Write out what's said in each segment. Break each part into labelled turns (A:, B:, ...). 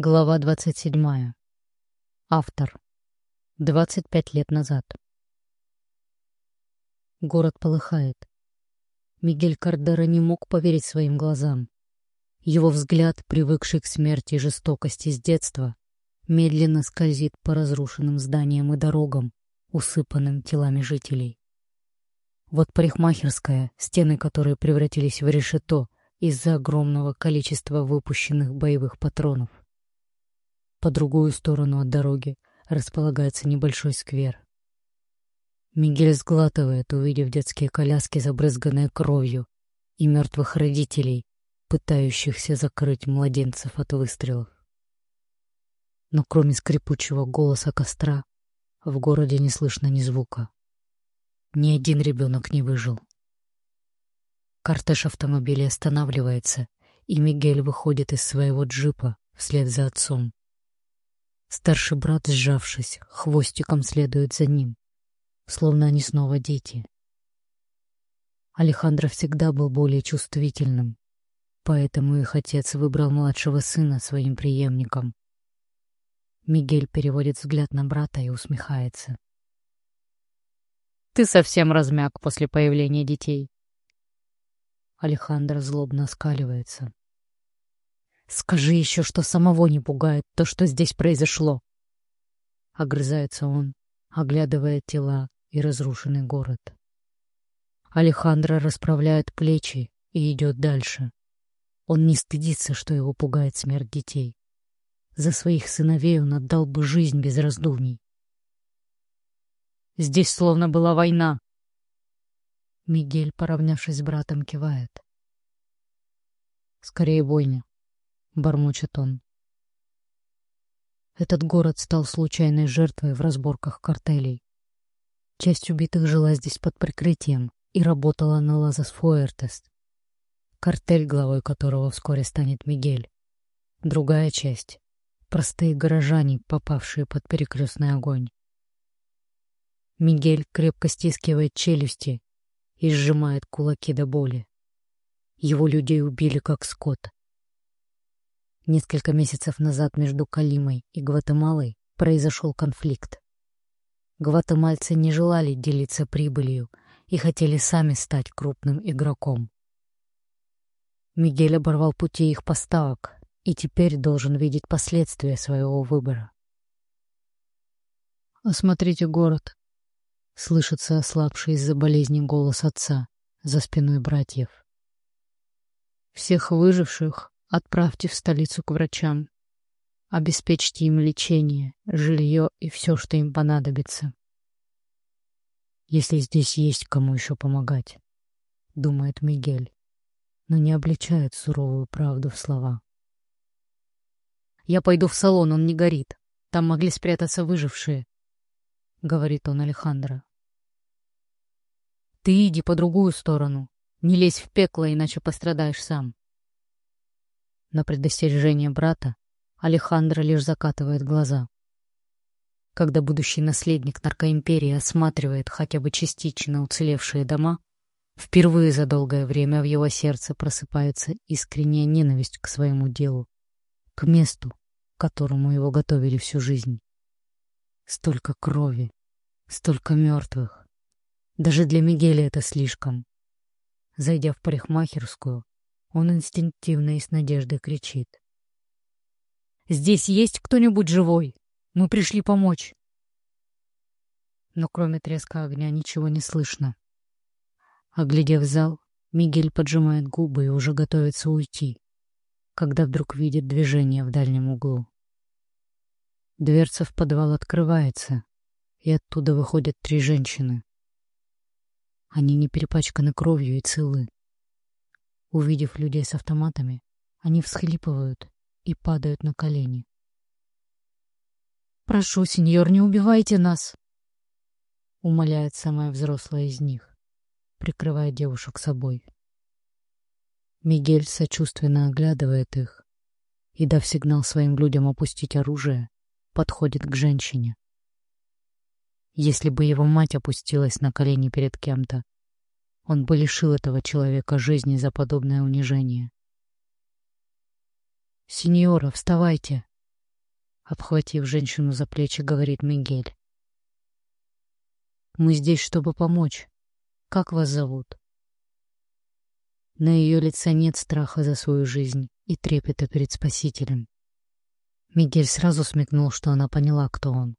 A: Глава 27. Автор. 25 лет назад. Город полыхает. Мигель Кардера не мог поверить своим глазам. Его взгляд, привыкший к смерти и жестокости с детства, медленно скользит по разрушенным зданиям и дорогам, усыпанным телами жителей. Вот парикмахерская, стены которой превратились в решето из-за огромного количества выпущенных боевых патронов. По другую сторону от дороги располагается небольшой сквер. Мигель сглатывает, увидев детские коляски, забрызганные кровью, и мертвых родителей, пытающихся закрыть младенцев от выстрелов. Но кроме скрипучего голоса костра, в городе не слышно ни звука. Ни один ребенок не выжил. Кортеж автомобиля останавливается, и Мигель выходит из своего джипа вслед за отцом. Старший брат, сжавшись, хвостиком следует за ним, словно они снова дети. Алехандро всегда был более чувствительным, поэтому их отец выбрал младшего сына своим преемником. Мигель переводит взгляд на брата и усмехается. «Ты совсем размяк после появления детей». Алехандро злобно оскаливается. Скажи еще, что самого не пугает то, что здесь произошло. Огрызается он, оглядывая тела и разрушенный город. Алехандро расправляет плечи и идет дальше. Он не стыдится, что его пугает смерть детей. За своих сыновей он отдал бы жизнь без раздумий. Здесь словно была война. Мигель, поравнявшись с братом, кивает. Скорее бойня бормочет он. Этот город стал случайной жертвой в разборках картелей. Часть убитых жила здесь под прикрытием и работала на Лазас Фуэртес, картель, главой которого вскоре станет Мигель. Другая часть — простые горожане, попавшие под перекрестный огонь. Мигель крепко стискивает челюсти и сжимает кулаки до боли. Его людей убили как скот. Несколько месяцев назад между Калимой и Гватемалой произошел конфликт. Гватемальцы не желали делиться прибылью и хотели сами стать крупным игроком. Мигель оборвал пути их поставок и теперь должен видеть последствия своего выбора. «Осмотрите город», — слышится ослабший из-за болезни голос отца за спиной братьев. «Всех выживших Отправьте в столицу к врачам. Обеспечьте им лечение, жилье и все, что им понадобится. Если здесь есть кому еще помогать, думает Мигель, но не обличает суровую правду в слова. Я пойду в салон, он не горит. Там могли спрятаться выжившие, говорит он Алехандро. Ты иди по другую сторону. Не лезь в пекло, иначе пострадаешь сам. На предостережение брата Алехандро лишь закатывает глаза. Когда будущий наследник наркоимперии осматривает хотя бы частично уцелевшие дома, впервые за долгое время в его сердце просыпается искренняя ненависть к своему делу, к месту, к которому его готовили всю жизнь. Столько крови, столько мертвых. Даже для Мигеля это слишком. Зайдя в парикмахерскую, он инстинктивно и с надеждой кричит. «Здесь есть кто-нибудь живой? Мы пришли помочь!» Но кроме треска огня ничего не слышно. Оглядев зал, Мигель поджимает губы и уже готовится уйти, когда вдруг видит движение в дальнем углу. Дверца в подвал открывается, и оттуда выходят три женщины. Они не перепачканы кровью и целы. Увидев людей с автоматами, они всхлипывают и падают на колени. «Прошу, сеньор, не убивайте нас!» Умоляет самая взрослая из них, прикрывая девушек собой. Мигель сочувственно оглядывает их и, дав сигнал своим людям опустить оружие, подходит к женщине. Если бы его мать опустилась на колени перед кем-то, он бы лишил этого человека жизни за подобное унижение. «Синьора, вставайте!» Обхватив женщину за плечи, говорит Мигель. «Мы здесь, чтобы помочь. Как вас зовут?» На ее лице нет страха за свою жизнь и трепета перед Спасителем. Мигель сразу смекнул, что она поняла, кто он.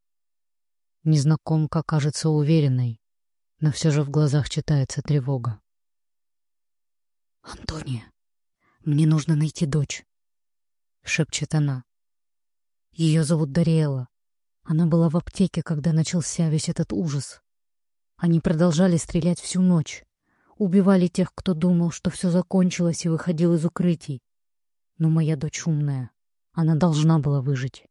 A: Незнакомка кажется уверенной, но все же в глазах читается тревога. «Антония, мне нужно найти дочь», — шепчет она. Ее зовут Дариэла. Она была в аптеке, когда начался весь этот ужас. Они продолжали стрелять всю ночь. Убивали тех, кто думал, что все закончилось и выходил из укрытий. Но моя дочь умная. Она должна была выжить.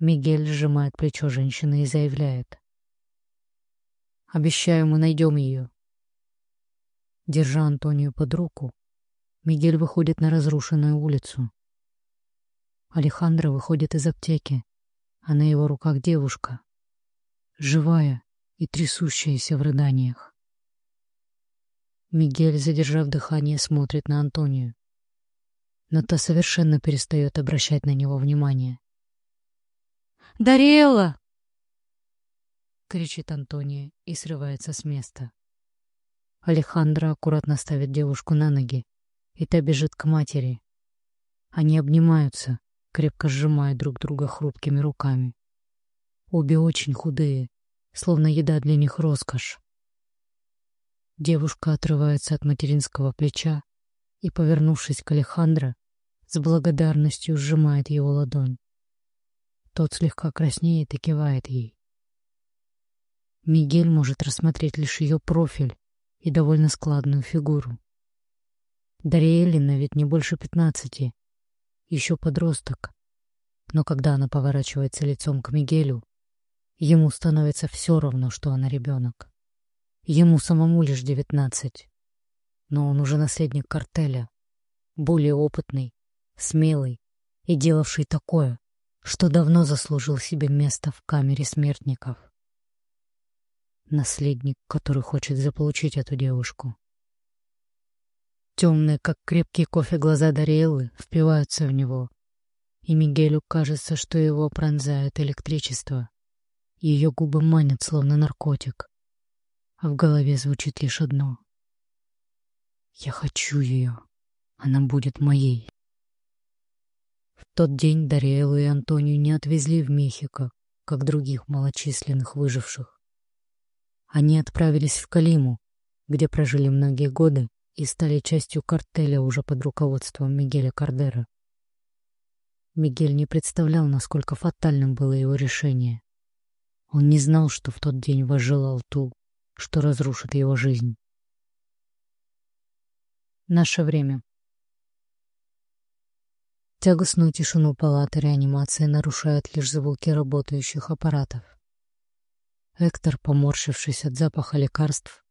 A: Мигель сжимает плечо женщины и заявляет. «Обещаю, мы найдем ее». Держа Антонию под руку, Мигель выходит на разрушенную улицу. Алехандро выходит из аптеки, а на его руках девушка, живая и трясущаяся в рыданиях. Мигель, задержав дыхание, смотрит на Антонию, но та совершенно перестает обращать на него внимание. «Дариэла!» — кричит Антония и срывается с места. Алехандро аккуратно ставит девушку на ноги, и та бежит к матери. Они обнимаются, крепко сжимая друг друга хрупкими руками. Обе очень худые, словно еда для них роскошь. Девушка отрывается от материнского плеча и, повернувшись к Алехандро, с благодарностью сжимает его ладонь. Тот слегка краснеет и кивает ей. Мигель может рассмотреть лишь ее профиль и довольно складную фигуру. Дарья ведь не больше пятнадцати, еще подросток. Но когда она поворачивается лицом к Мигелю, ему становится все равно, что она ребенок. Ему самому лишь девятнадцать. Но он уже наследник картеля, более опытный, смелый и делавший такое, что давно заслужил себе место в камере смертников. Наследник, который хочет заполучить эту девушку. Темные, как крепкий кофе, глаза Дариэллы впиваются в него, и Мигелю кажется, что его пронзает электричество. Ее губы манят, словно наркотик, а в голове звучит лишь одно. «Я хочу ее. Она будет моей». В тот день Дариэлу и Антонию не отвезли в Мехико, как других малочисленных выживших. Они отправились в Калиму, где прожили многие годы и стали частью картеля уже под руководством Мигеля Кардера. Мигель не представлял, насколько фатальным было его решение. Он не знал, что в тот день возжелал ту, что разрушит его жизнь. Наше время. Тягостную тишину палаты реанимации нарушают лишь звуки работающих аппаратов. Эктор, поморщившись от запаха лекарств,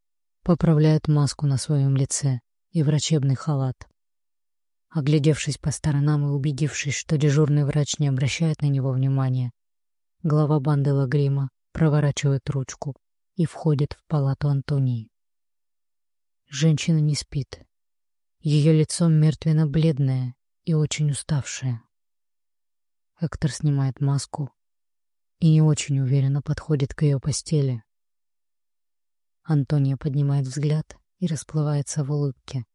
A: поправляет маску на своем лице и врачебный халат. Оглядевшись по сторонам и убедившись, что дежурный врач не обращает на него внимания, глава банды Лагрима проворачивает ручку и входит в палату Антонии. Женщина не спит. Ее лицо мертвенно-бледное и очень уставшее. Эктор снимает маску и не очень уверенно подходит к ее постели. Антония поднимает взгляд и расплывается в улыбке.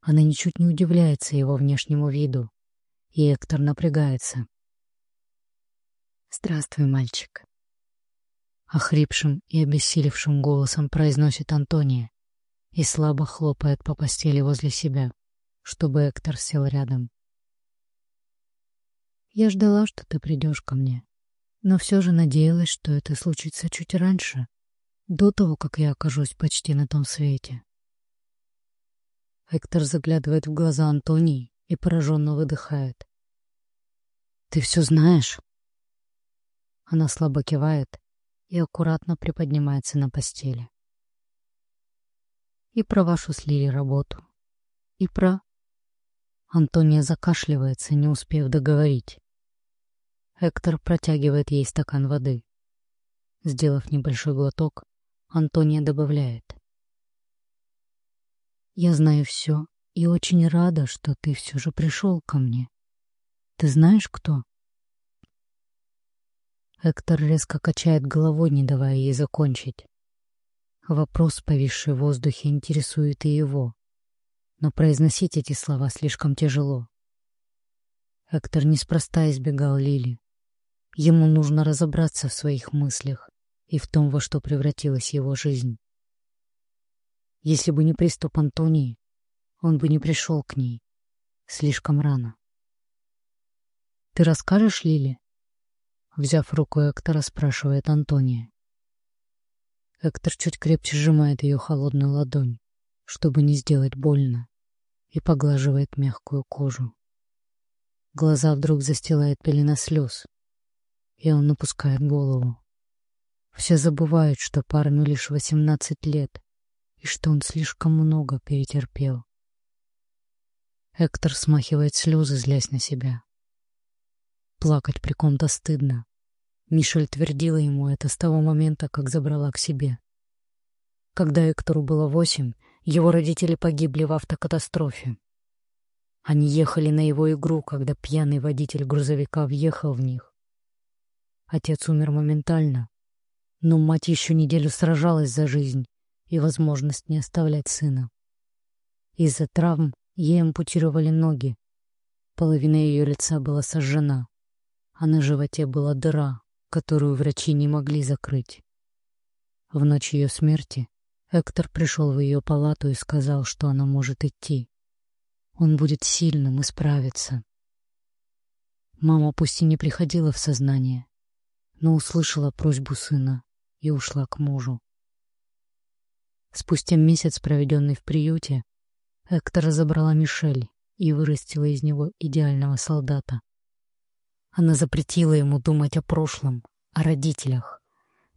A: Она ничуть не удивляется его внешнему виду, и Эктор напрягается. «Здравствуй, мальчик», — охрипшим и обессилевшим голосом произносит Антония и слабо хлопает по постели возле себя, чтобы Эктор сел рядом. «Я ждала, что ты придешь ко мне, но все же надеялась, что это случится чуть раньше, до того, как я окажусь почти на том свете. Эктор заглядывает в глаза Антонии и пораженно выдыхает. «Ты все знаешь?» Она слабо кивает и аккуратно приподнимается на постели. «И про вашу с работу. И про...» Антония закашливается, не успев договорить. Эктор протягивает ей стакан воды. Сделав небольшой глоток, Антония добавляет. «Я знаю все и очень рада, что ты все же пришел ко мне. Ты знаешь, кто? Эктор резко качает головой, не давая ей закончить. Вопрос, повисший в воздухе, интересует и его. Но произносить эти слова слишком тяжело. Эктор неспроста избегал Лили. Ему нужно разобраться в своих мыслях и в том, во что превратилась его жизнь. Если бы не приступ Антонии, он бы не пришел к ней. Слишком рано. «Ты расскажешь Лили?» Взяв руку Эктора, спрашивает Антония. Эктор чуть крепче сжимает ее холодную ладонь, чтобы не сделать больно, и поглаживает мягкую кожу. Глаза вдруг застилает пелена слез, и он напускает голову. Все забывают, что парню лишь восемнадцать лет, и что он слишком много перетерпел. Эктор смахивает слезы, злясь на себя. Плакать при ком-то стыдно. Мишель твердила ему это с того момента, как забрала к себе. Когда Эктору было восемь, его родители погибли в автокатастрофе. Они ехали на его игру, когда пьяный водитель грузовика въехал в них. Отец умер моментально, но мать еще неделю сражалась за жизнь и возможность не оставлять сына. Из-за травм ей ампутировали ноги. Половина ее лица была сожжена а на животе была дыра, которую врачи не могли закрыть. В ночь ее смерти Эктор пришел в ее палату и сказал, что она может идти. Он будет сильным и справится. Мама пусть и не приходила в сознание, но услышала просьбу сына и ушла к мужу. Спустя месяц, проведенный в приюте, Эктор забрала Мишель и вырастила из него идеального солдата. Она запретила ему думать о прошлом, о родителях,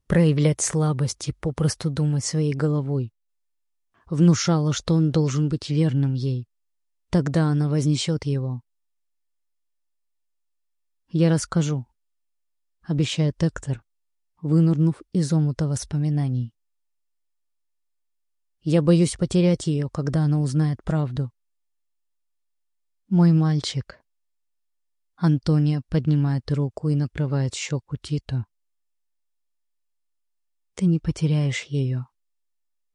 A: проявлять слабость и попросту думать своей головой. Внушала, что он должен быть верным ей. Тогда она вознесет его. «Я расскажу», — обещает Эктор, вынырнув из омута воспоминаний. «Я боюсь потерять ее, когда она узнает правду. Мой мальчик, Антония поднимает руку и накрывает щеку Тито. Ты не потеряешь ее.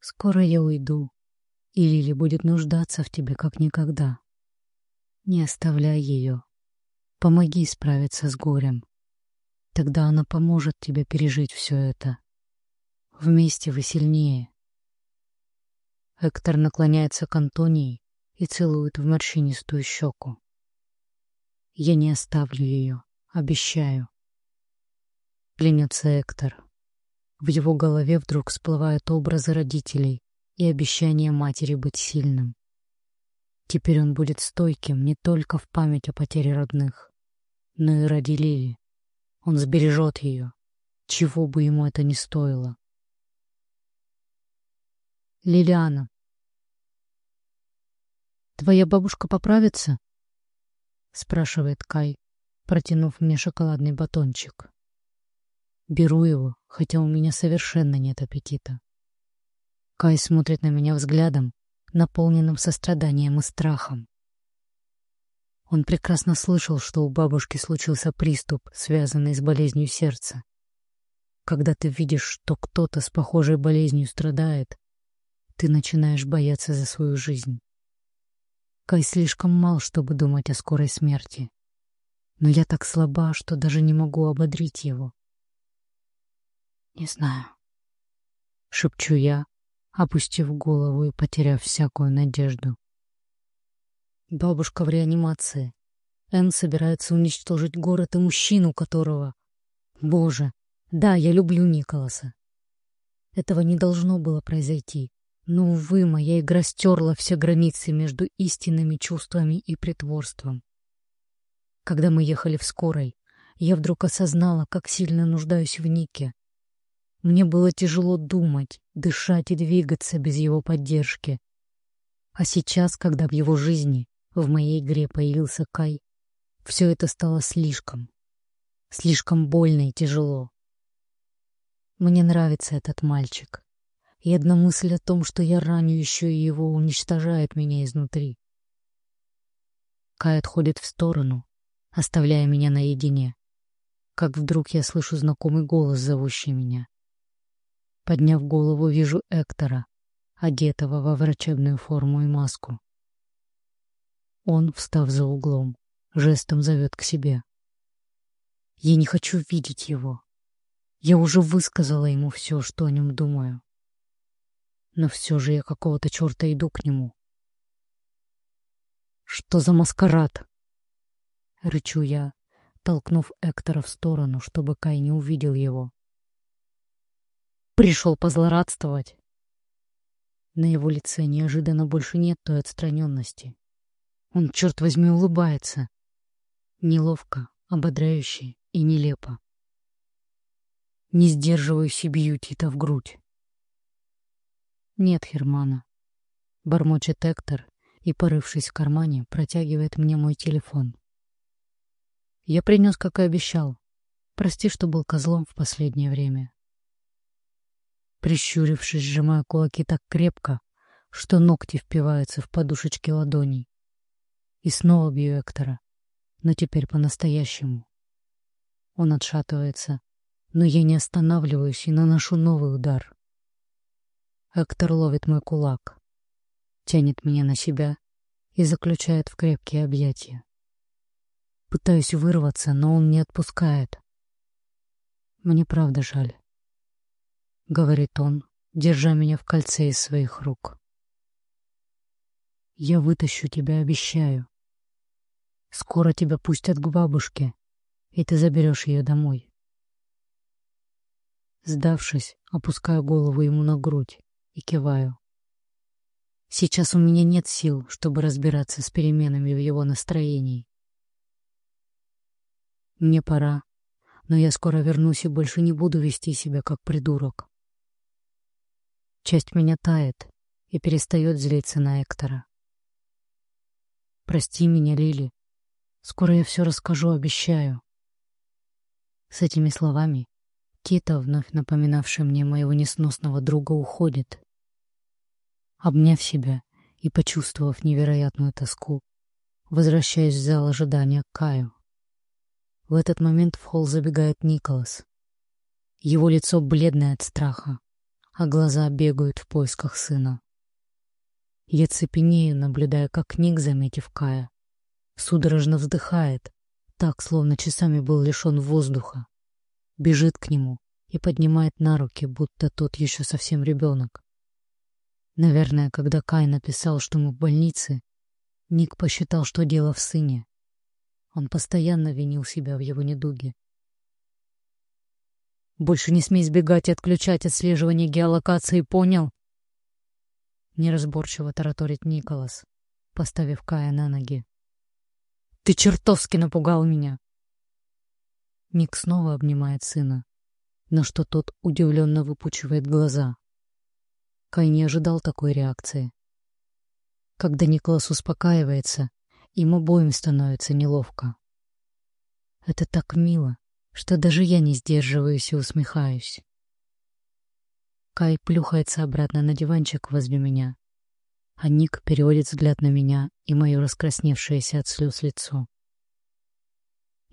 A: Скоро я уйду, и Лили будет нуждаться в тебе как никогда. Не оставляй ее. Помоги справиться с горем. Тогда она поможет тебе пережить все это. Вместе вы сильнее. Эктор наклоняется к Антонии и целует в морщинистую щеку. Я не оставлю ее, обещаю. Клянется Эктор. В его голове вдруг всплывают образы родителей и обещание матери быть сильным. Теперь он будет стойким не только в память о потере родных, но и ради Лили. Он сбережет ее, чего бы ему это ни стоило. Лилиана. Твоя бабушка поправится? — спрашивает Кай, протянув мне шоколадный батончик. Беру его, хотя у меня совершенно нет аппетита. Кай смотрит на меня взглядом, наполненным состраданием и страхом. Он прекрасно слышал, что у бабушки случился приступ, связанный с болезнью сердца. Когда ты видишь, что кто-то с похожей болезнью страдает, ты начинаешь бояться за свою жизнь. Кай слишком мал, чтобы думать о скорой смерти. Но я так слаба, что даже не могу ободрить его. «Не знаю», — шепчу я, опустив голову и потеряв всякую надежду. Бабушка в реанимации. Энн собирается уничтожить город и мужчину, которого... Боже, да, я люблю Николаса. Этого не должно было произойти. Но, увы, моя игра стерла все границы между истинными чувствами и притворством. Когда мы ехали в скорой, я вдруг осознала, как сильно нуждаюсь в Нике. Мне было тяжело думать, дышать и двигаться без его поддержки. А сейчас, когда в его жизни, в моей игре появился Кай, все это стало слишком. Слишком больно и тяжело. Мне нравится этот мальчик и одна мысль о том, что я раню еще и его, уничтожает меня изнутри. Кай отходит в сторону, оставляя меня наедине. Как вдруг я слышу знакомый голос, зовущий меня. Подняв голову, вижу Эктора, одетого во врачебную форму и маску. Он, встав за углом, жестом зовет к себе. Я не хочу видеть его. Я уже высказала ему все, что о нем думаю. Но все же я какого-то черта иду к нему. Что за маскарад? Рычу я, толкнув Эктора в сторону, чтобы Кай не увидел его. Пришел позлорадствовать. На его лице неожиданно больше нет той отстраненности. Он, черт возьми, улыбается. Неловко, ободряюще и нелепо. Не сдерживаюсь и бью Тита в грудь. Нет, Хермана. Бормочет Эктор и, порывшись в кармане, протягивает мне мой телефон. Я принес, как и обещал. Прости, что был козлом в последнее время. Прищурившись, сжимаю кулаки так крепко, что ногти впиваются в подушечки ладоней. И снова бью Эктора, но теперь по-настоящему. Он отшатывается, но я не останавливаюсь и наношу новый удар. Эктор ловит мой кулак, тянет меня на себя и заключает в крепкие объятия. Пытаюсь вырваться, но он не отпускает. Мне правда жаль говорит он, держа меня в кольце из своих рук. Я вытащу тебя, обещаю. Скоро тебя пустят к бабушке, и ты заберешь ее домой. Сдавшись, опускаю голову ему на грудь и киваю. Сейчас у меня нет сил, чтобы разбираться с переменами в его настроении. Мне пора, но я скоро вернусь и больше не буду вести себя как придурок. Часть меня тает и перестает злиться на Эктора. Прости меня, Лили. Скоро я все расскажу, обещаю. С этими словами Кита, вновь напоминавший мне моего несносного друга, уходит. Обняв себя и почувствовав невероятную тоску, возвращаюсь в зал ожидания к Каю. В этот момент в холл забегает Николас. Его лицо бледное от страха, а глаза бегают в поисках сына. Я цепенею, наблюдая, как Ник, заметив Кая, судорожно вздыхает, так, словно часами был лишен воздуха, бежит к нему и поднимает на руки, будто тот еще совсем ребенок. Наверное, когда Кай написал, что мы в больнице, Ник посчитал, что дело в сыне. Он постоянно винил себя в его недуге. Больше не смей сбегать и отключать отслеживание геолокации, понял? Неразборчиво тараторит Николас, поставив Кая на ноги. Ты чертовски напугал меня. Ник снова обнимает сына, на что тот удивленно выпучивает глаза. Кай не ожидал такой реакции. Когда Николас успокаивается, им обоим становится неловко. Это так мило что даже я не сдерживаюсь и усмехаюсь. Кай плюхается обратно на диванчик возле меня, а Ник переводит взгляд на меня и мое раскрасневшееся от слез лицо.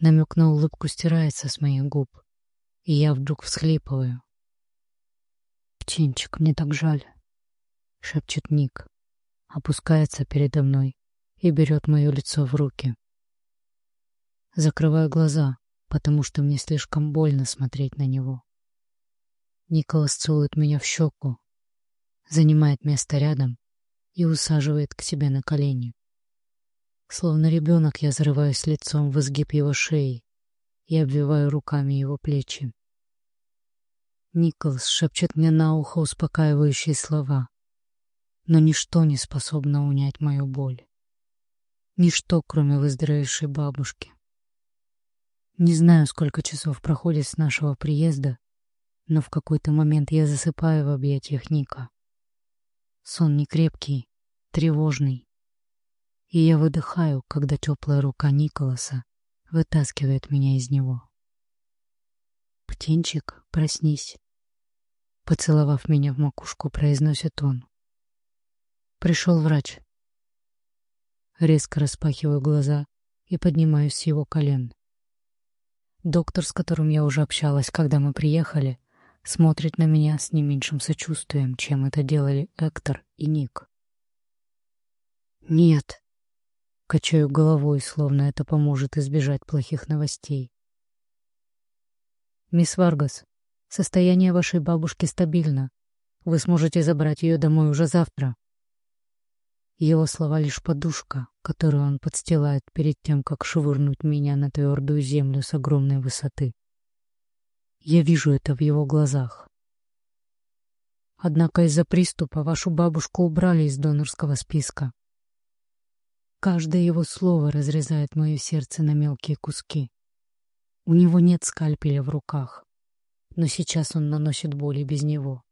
A: Намек на улыбку стирается с моих губ, и я вдруг всхлипываю. «Птенчик, мне так жаль», — шепчет Ник, опускается передо мной и берет мое лицо в руки. Закрываю глаза, потому что мне слишком больно смотреть на него. Николас целует меня в щеку, занимает место рядом и усаживает к себе на колени. Словно ребенок я зарываюсь лицом в изгиб его шеи и обвиваю руками его плечи. Николас шепчет мне на ухо успокаивающие слова, но ничто не способно унять мою боль. Ничто, кроме выздоровевшей бабушки. Не знаю, сколько часов проходит с нашего приезда, но в какой-то момент я засыпаю в объятиях Ника. Сон не крепкий, тревожный. И я выдыхаю, когда теплая рука Николаса вытаскивает меня из него. «Птенчик, проснись!» Поцеловав меня в макушку, произносит он. Пришел врач. Резко распахиваю глаза и поднимаюсь с его колен. Доктор, с которым я уже общалась, когда мы приехали, смотрит на меня с не меньшим сочувствием, чем это делали Эктор и Ник. «Нет», — качаю головой, словно это поможет избежать плохих новостей. «Мисс Варгас, состояние вашей бабушки стабильно. Вы сможете забрать ее домой уже завтра». Его слова лишь подушка, которую он подстилает перед тем, как швырнуть меня на твердую землю с огромной высоты. Я вижу это в его глазах. Однако из-за приступа вашу бабушку убрали из донорского списка. Каждое его слово разрезает мое сердце на мелкие куски. У него нет скальпеля в руках, но сейчас он наносит боль и без него.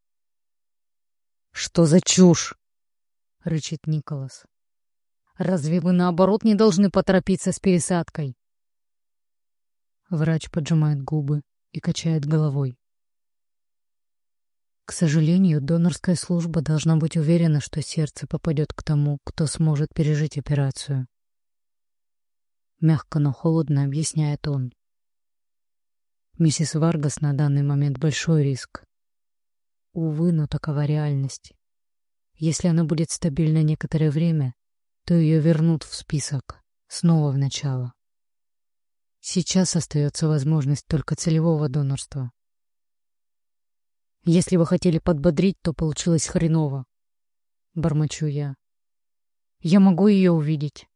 A: «Что за чушь?» — рычит Николас. «Разве вы, наоборот, не должны поторопиться с пересадкой?» Врач поджимает губы и качает головой. К сожалению, донорская служба должна быть уверена, что сердце попадет к тому, кто сможет пережить операцию. Мягко, но холодно объясняет он. Миссис Варгас на данный момент большой риск. Увы, но такова реальность. Если она будет стабильна некоторое время, то ее вернут в список, снова в начало. Сейчас остается возможность только целевого донорства. Если вы хотели подбодрить, то получилось хреново. Бормочу я. Я могу ее увидеть.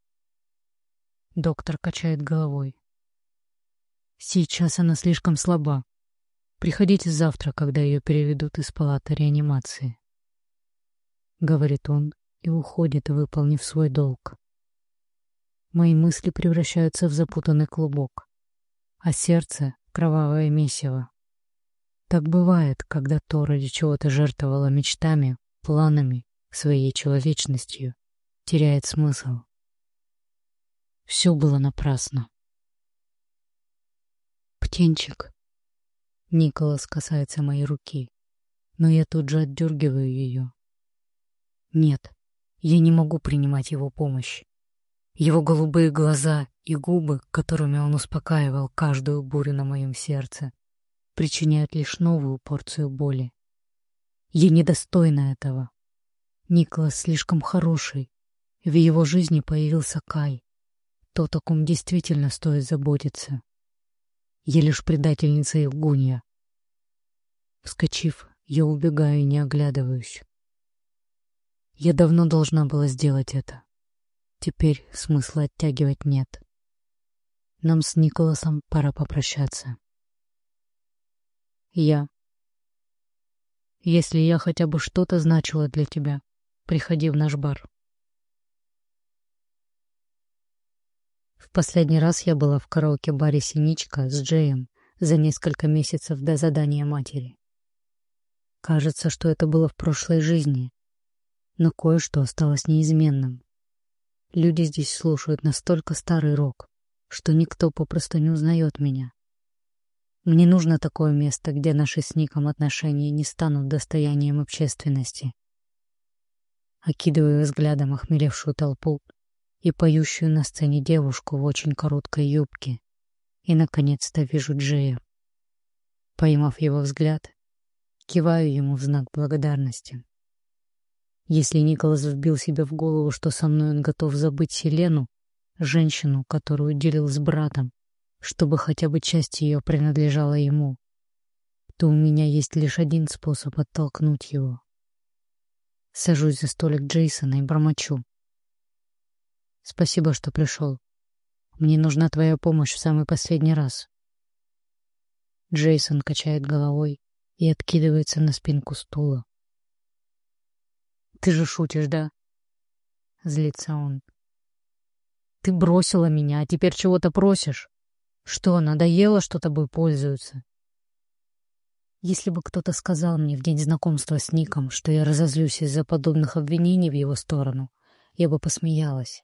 A: Доктор качает головой. Сейчас она слишком слаба. Приходите завтра, когда ее переведут из палаты реанимации. — говорит он и уходит, выполнив свой долг. Мои мысли превращаются в запутанный клубок, а сердце — кровавое месиво. Так бывает, когда то, ради чего-то жертвовала мечтами, планами, своей человечностью, теряет смысл. Все было напрасно. «Птенчик!» Николас касается моей руки, но я тут же отдергиваю ее, нет, я не могу принимать его помощь. Его голубые глаза и губы, которыми он успокаивал каждую бурю на моем сердце, причиняют лишь новую порцию боли. Я недостойна этого. Николас слишком хороший. В его жизни появился Кай. Тот, о ком действительно стоит заботиться. Я лишь предательница Евгуния. Вскочив, я убегаю и не оглядываюсь. Я давно должна была сделать это. Теперь смысла оттягивать нет. Нам с Николасом пора попрощаться. Я. Если я хотя бы что-то значила для тебя, приходи в наш бар. В последний раз я была в караоке-баре «Синичка» с Джеем за несколько месяцев до задания матери. Кажется, что это было в прошлой жизни, но кое-что осталось неизменным. Люди здесь слушают настолько старый рок, что никто попросту не узнает меня. Мне нужно такое место, где наши с Ником отношения не станут достоянием общественности. Окидываю взглядом охмелевшую толпу и поющую на сцене девушку в очень короткой юбке, и, наконец-то, вижу Джея. Поймав его взгляд, киваю ему в знак благодарности. Если Николас вбил себе в голову, что со мной он готов забыть Селену, женщину, которую делил с братом, чтобы хотя бы часть ее принадлежала ему, то у меня есть лишь один способ оттолкнуть его. Сажусь за столик Джейсона и бормочу. «Спасибо, что пришел. Мне нужна твоя помощь в самый последний раз». Джейсон качает головой и откидывается на спинку стула. Ты же шутишь, да? Злится он. Ты бросила меня, а теперь чего-то просишь? Что, надоело, что тобой пользуются? Если бы кто-то сказал мне в день знакомства с Ником, что я разозлюсь из-за подобных обвинений в его сторону, я бы посмеялась.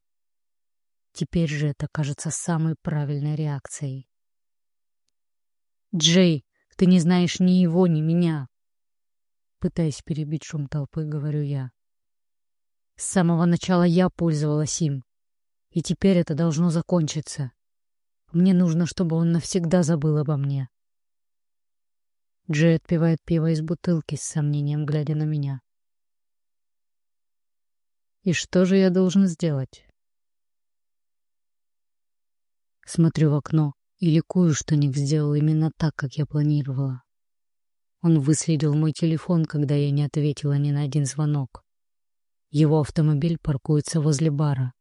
A: Теперь же это кажется самой правильной реакцией. «Джей, ты не знаешь ни его, ни меня!» Пытаясь перебить шум толпы, говорю я. С самого начала я пользовалась им. И теперь это должно закончиться. Мне нужно, чтобы он навсегда забыл обо мне. Джей отпивает пиво из бутылки с сомнением, глядя на меня. И что же я должен сделать? Смотрю в окно и ликую, что Ник сделал именно так, как я планировала. Он выследил мой телефон, когда я не ответила ни на один звонок. Его автомобиль паркуется возле бара,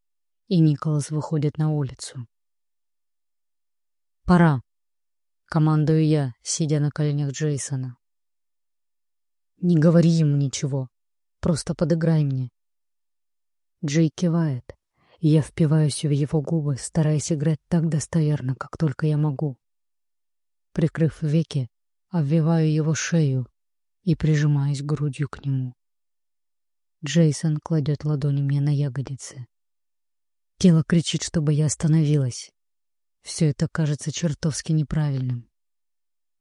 A: и Николас выходит на улицу. «Пора», — командую я, сидя на коленях Джейсона. «Не говори ему ничего, просто подыграй мне». Джей кивает, и я впиваюсь в его губы, стараясь играть так достоверно, как только я могу. Прикрыв веки, обвиваю его шею и прижимаюсь грудью к нему. Джейсон кладет ладони мне на ягодицы. Тело кричит, чтобы я остановилась. Все это кажется чертовски неправильным.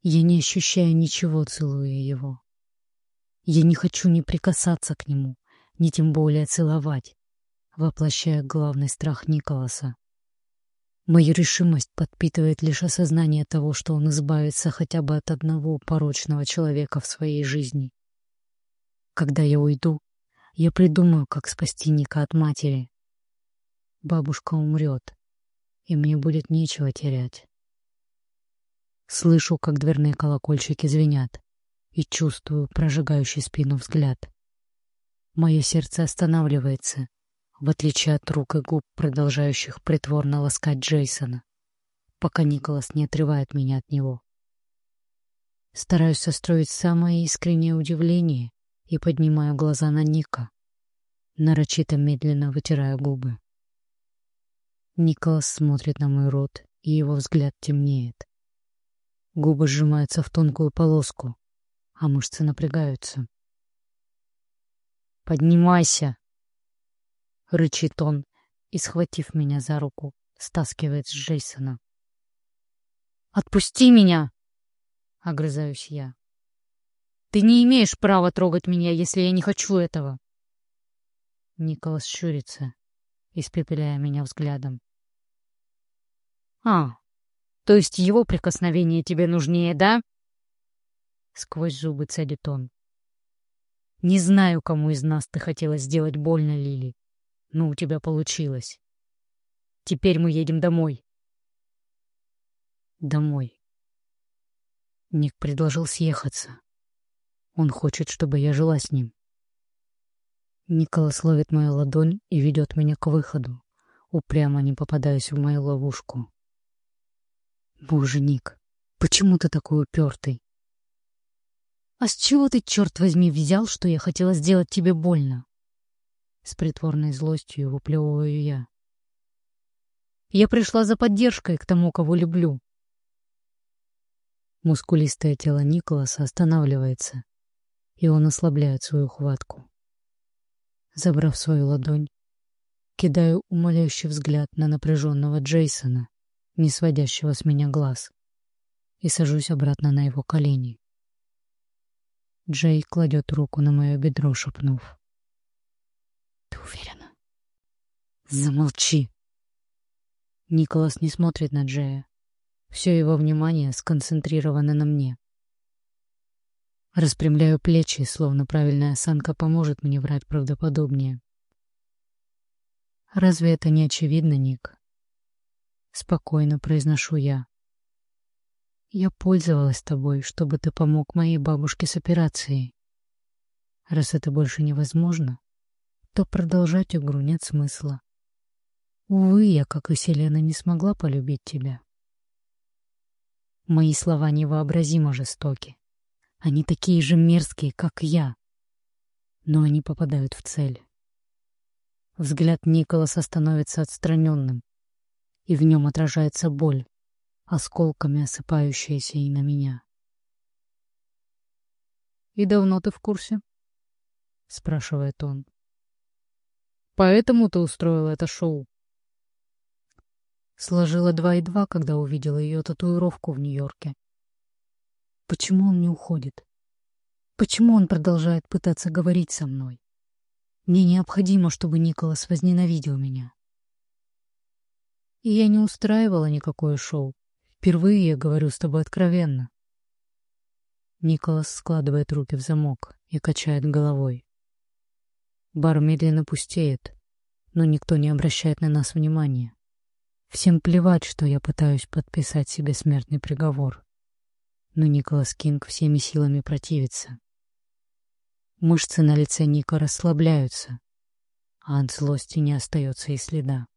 A: Я не ощущаю ничего, целуя его. Я не хочу ни прикасаться к нему, ни тем более целовать, воплощая главный страх Николаса. Мою решимость подпитывает лишь осознание того, что он избавится хотя бы от одного порочного человека в своей жизни. Когда я уйду, я придумаю, как спасти Ника от матери. Бабушка умрет, и мне будет нечего терять. Слышу, как дверные колокольчики звенят, и чувствую прожигающий спину взгляд. Мое сердце останавливается, в отличие от рук и губ, продолжающих притворно ласкать Джейсона, пока Николас не отрывает меня от него. Стараюсь состроить самое искреннее удивление и поднимаю глаза на Ника, нарочито медленно вытирая губы. Николас смотрит на мой рот, и его взгляд темнеет. Губы сжимаются в тонкую полоску, а мышцы напрягаются. «Поднимайся!» рычит он и, схватив меня за руку, стаскивает с Джейсона. «Отпусти меня!» — огрызаюсь я. «Ты не имеешь права трогать меня, если я не хочу этого!» Николас щурится, испепеляя меня взглядом. «А, то есть его прикосновение тебе нужнее, да?» Сквозь зубы цедит он. «Не знаю, кому из нас ты хотела сделать больно, Лили. Ну, у тебя получилось. Теперь мы едем домой. Домой. Ник предложил съехаться. Он хочет, чтобы я жила с ним. Николас ловит мою ладонь и ведет меня к выходу, упрямо не попадаясь в мою ловушку. Боже, Ник, почему ты такой упертый? А с чего ты, черт возьми, взял, что я хотела сделать тебе больно? С притворной злостью выплевываю я. Я пришла за поддержкой к тому, кого люблю. Мускулистое тело Николаса останавливается, и он ослабляет свою хватку. Забрав свою ладонь, кидаю умоляющий взгляд на напряженного Джейсона, не сводящего с меня глаз, и сажусь обратно на его колени. Джей кладет руку на мое бедро, шепнув. Ты уверена? Замолчи. Николас не смотрит на Джея. Все его внимание сконцентрировано на мне. Распрямляю плечи, словно правильная осанка поможет мне врать правдоподобнее. Разве это не очевидно, Ник? Спокойно произношу я. Я пользовалась тобой, чтобы ты помог моей бабушке с операцией. Раз это больше невозможно, то продолжать игру нет смысла. Увы, я, как и Селена, не смогла полюбить тебя. Мои слова невообразимо жестоки. Они такие же мерзкие, как я. Но они попадают в цель. Взгляд Николаса становится отстраненным, и в нем отражается боль, осколками осыпающаяся и на меня. «И давно ты в курсе?» — спрашивает он. Поэтому ты устроила это шоу. Сложила два и два, когда увидела ее татуировку в Нью-Йорке. Почему он не уходит? Почему он продолжает пытаться говорить со мной? Мне необходимо, чтобы Николас возненавидел меня. И я не устраивала никакое шоу. Впервые я говорю с тобой откровенно. Николас складывает руки в замок и качает головой. Бар медленно пустеет, но никто не обращает на нас внимания. Всем плевать, что я пытаюсь подписать себе смертный приговор. Но Николас Кинг всеми силами противится. Мышцы на лице Ника расслабляются, а от злости не остается и следа.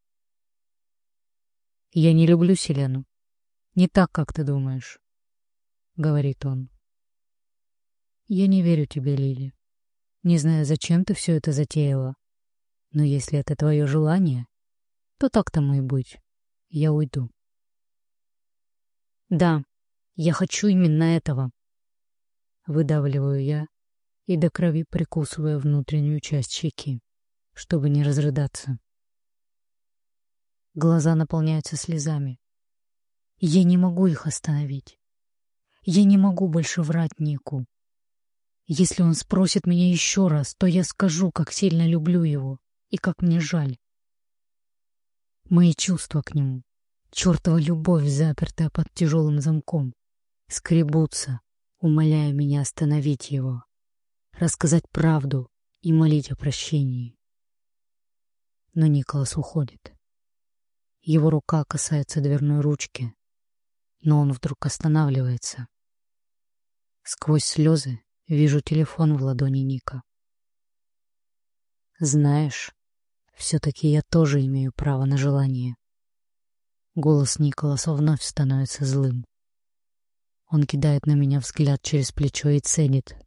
A: «Я не люблю Селену. Не так, как ты думаешь», — говорит он. «Я не верю тебе, Лили. Не знаю, зачем ты все это затеяла. Но если это твое желание, то так тому и быть я уйду. Да, я хочу именно этого. Выдавливаю я и до крови прикусывая внутреннюю часть щеки, чтобы не разрыдаться. Глаза наполняются слезами. Я не могу их остановить. Я не могу больше врать Нику. Если он спросит меня еще раз, то я скажу, как сильно люблю его и как мне жаль. Мои чувства к нему, чертова любовь, запертая под тяжелым замком, скребутся, умоляя меня остановить его, рассказать правду и молить о прощении. Но Николас уходит. Его рука касается дверной ручки, но он вдруг останавливается. Сквозь слезы вижу телефон в ладони Ника. Знаешь, все-таки я тоже имею право на желание. Голос Николаса вновь становится злым. Он кидает на меня взгляд через плечо и ценит.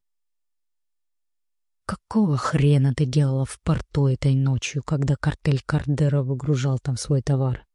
A: Какого хрена ты делала в порту этой ночью, когда картель Кардера выгружал там свой товар?